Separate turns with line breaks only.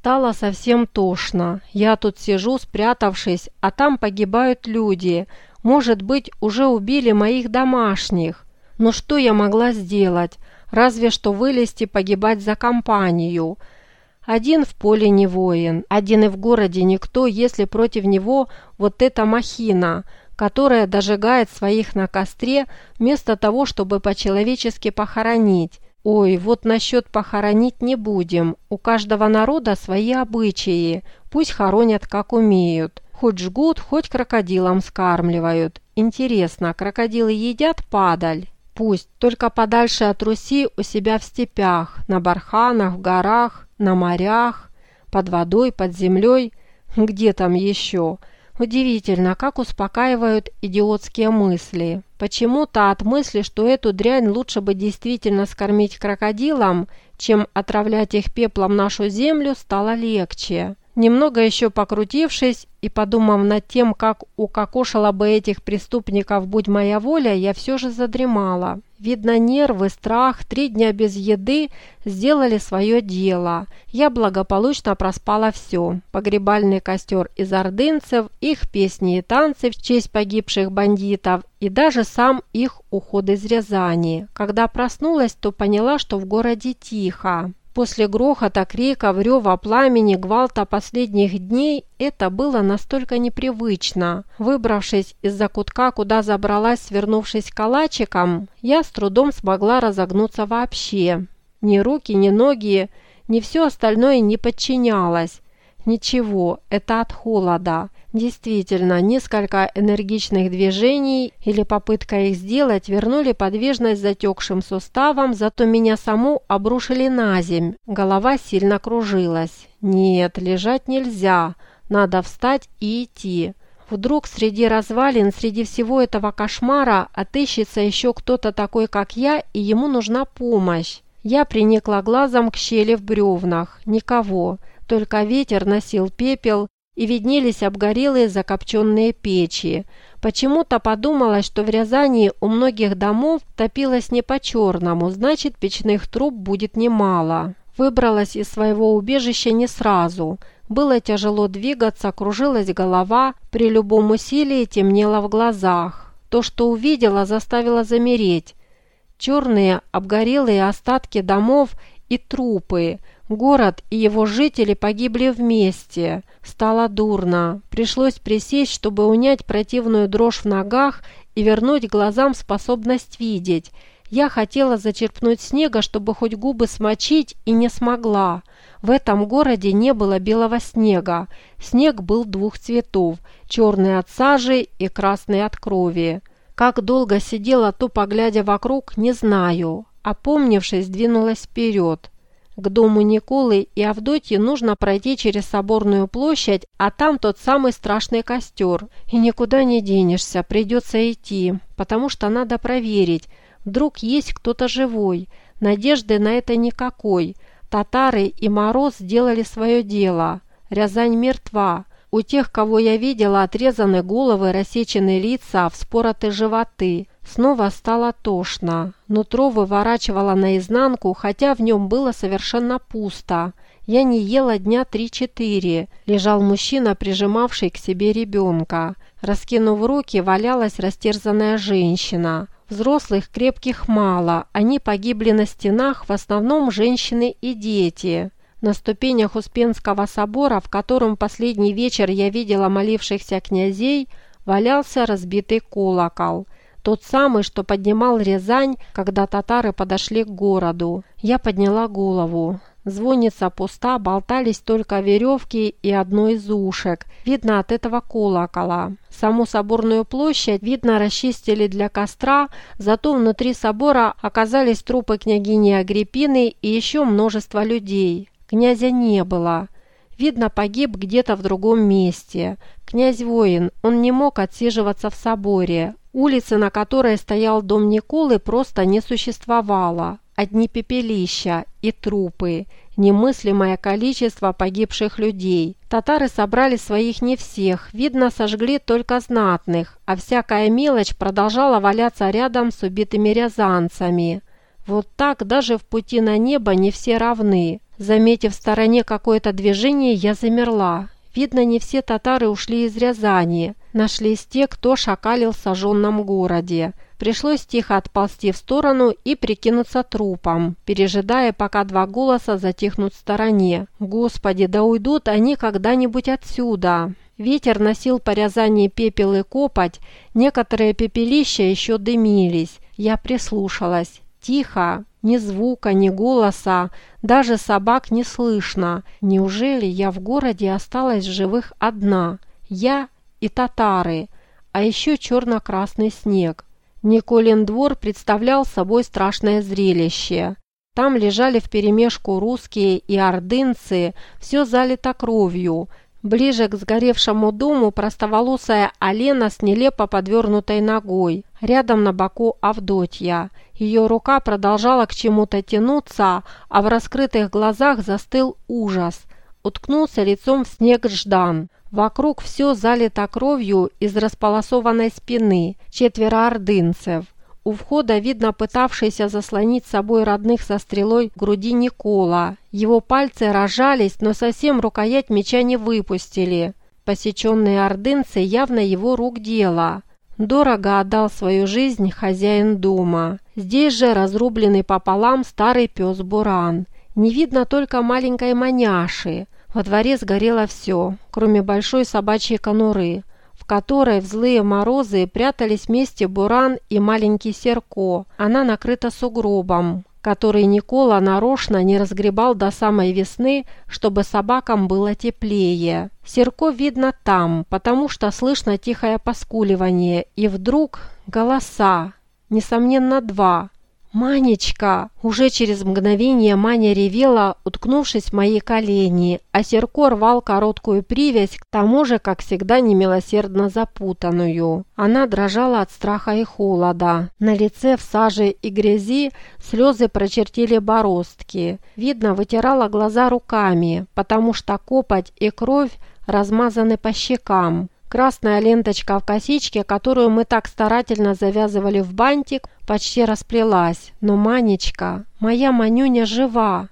Стало совсем тошно. Я тут сижу, спрятавшись, а там погибают люди. Может быть, уже убили моих домашних. Но что я могла сделать? Разве что вылезти погибать за компанию. Один в поле не воин, один и в городе никто, если против него вот эта махина, которая дожигает своих на костре, вместо того, чтобы по-человечески похоронить. Ой, вот насчет похоронить не будем. У каждого народа свои обычаи. Пусть хоронят как умеют. Хоть жгут, хоть крокодилам скармливают. Интересно, крокодилы едят падаль? Пусть, только подальше от Руси у себя в степях, на барханах, в горах, на морях, под водой, под землей. Где там еще? Удивительно, как успокаивают идиотские мысли. Почему-то от мысли, что эту дрянь лучше бы действительно скормить крокодилам, чем отравлять их пеплом нашу землю, стало легче. Немного еще покрутившись и подумав над тем, как укокошила бы этих преступников, будь моя воля, я все же задремала. Видно, нервы, страх, три дня без еды сделали свое дело. Я благополучно проспала все. Погребальный костер из ордынцев, их песни и танцы в честь погибших бандитов и даже сам их уход из Рязани. Когда проснулась, то поняла, что в городе тихо. После грохота, крика, врева, пламени, гвалта последних дней это было настолько непривычно. Выбравшись из закутка, куда забралась, свернувшись калачиком, я с трудом смогла разогнуться вообще. Ни руки, ни ноги, ни все остальное не подчинялось. Ничего, это от холода. Действительно, несколько энергичных движений или попытка их сделать вернули подвижность затекшим суставам, зато меня саму обрушили на земь. Голова сильно кружилась. Нет, лежать нельзя. Надо встать и идти. Вдруг среди развалин, среди всего этого кошмара отыщется еще кто-то такой, как я, и ему нужна помощь. Я приникла глазом к щели в бревнах. Никого. Только ветер носил пепел, и виднелись обгорелые закопченные печи. Почему-то подумалось, что в Рязани у многих домов топилось не по-черному, значит печных труб будет немало. Выбралась из своего убежища не сразу. Было тяжело двигаться, кружилась голова, при любом усилии темнело в глазах. То, что увидела, заставило замереть. Черные обгорелые остатки домов и трупы – Город и его жители погибли вместе. Стало дурно. Пришлось присесть, чтобы унять противную дрожь в ногах и вернуть глазам способность видеть. Я хотела зачерпнуть снега, чтобы хоть губы смочить, и не смогла. В этом городе не было белого снега. Снег был двух цветов – черный от сажи и красный от крови. Как долго сидела, то поглядя вокруг, не знаю. Опомнившись, двинулась вперед. К дому Николы и Авдотьи нужно пройти через Соборную площадь, а там тот самый страшный костер. И никуда не денешься, придется идти, потому что надо проверить, вдруг есть кто-то живой. Надежды на это никакой. Татары и Мороз сделали свое дело. Рязань мертва. У тех, кого я видела, отрезаны головы, рассечены лица, вспороты животы. Снова стало тошно. Нутро выворачивало наизнанку, хотя в нем было совершенно пусто. Я не ела дня три-четыре. Лежал мужчина, прижимавший к себе ребенка. Раскинув руки, валялась растерзанная женщина. Взрослых крепких мало, они погибли на стенах, в основном женщины и дети. На ступенях Успенского собора, в котором последний вечер я видела молившихся князей, валялся разбитый колокол – тот самый, что поднимал Рязань, когда татары подошли к городу. Я подняла голову. Звонница пуста, болтались только веревки и одно из ушек. Видно от этого колокола. Саму соборную площадь, видно, расчистили для костра, зато внутри собора оказались трупы княгини Агриппины и еще множество людей. Князя не было. Видно, погиб где-то в другом месте. Князь-воин, он не мог отсиживаться в соборе. Улицы, на которой стоял дом Николы, просто не существовало. Одни пепелища и трупы, немыслимое количество погибших людей. Татары собрали своих не всех, видно, сожгли только знатных, а всякая мелочь продолжала валяться рядом с убитыми рязанцами. Вот так даже в пути на небо не все равны. Заметив в стороне какое-то движение, я замерла. Видно, не все татары ушли из Рязани. Нашлись те, кто шакалил в сожженном городе. Пришлось тихо отползти в сторону и прикинуться трупом, пережидая, пока два голоса затихнут в стороне. «Господи, да уйдут они когда-нибудь отсюда!» Ветер носил по Рязани пепел и копоть, некоторые пепелища еще дымились. Я прислушалась. Тихо, ни звука, ни голоса, даже собак не слышно. Неужели я в городе осталась живых одна? Я и татары, а еще черно-красный снег. Николин двор представлял собой страшное зрелище. Там лежали вперемешку русские и ордынцы, все залито кровью, Ближе к сгоревшему дому простоволосая Алена с нелепо подвернутой ногой. Рядом на боку Авдотья. Ее рука продолжала к чему-то тянуться, а в раскрытых глазах застыл ужас. Уткнулся лицом в снег Ждан. Вокруг все залито кровью из располосованной спины. Четверо ордынцев. У входа видно пытавшийся заслонить собой родных со стрелой груди Никола. Его пальцы рожались, но совсем рукоять меча не выпустили. Посеченные ордынцы явно его рук дело. Дорого отдал свою жизнь хозяин дома. Здесь же разрубленный пополам старый пес Буран. Не видно только маленькой маняши. Во дворе сгорело все, кроме большой собачьей конуры которой в злые морозы прятались вместе Буран и маленький Серко. Она накрыта сугробом, который Никола нарочно не разгребал до самой весны, чтобы собакам было теплее. Серко видно там, потому что слышно тихое поскуливание, и вдруг голоса, несомненно два – «Манечка!» Уже через мгновение Маня ревела, уткнувшись в мои колени, а Серко рвал короткую привязь, к тому же, как всегда, немилосердно запутанную. Она дрожала от страха и холода. На лице в саже и грязи слезы прочертили бороздки. Видно, вытирала глаза руками, потому что копоть и кровь размазаны по щекам. Красная ленточка в косичке, которую мы так старательно завязывали в бантик, почти расплелась. Но Манечка, моя Манюня жива.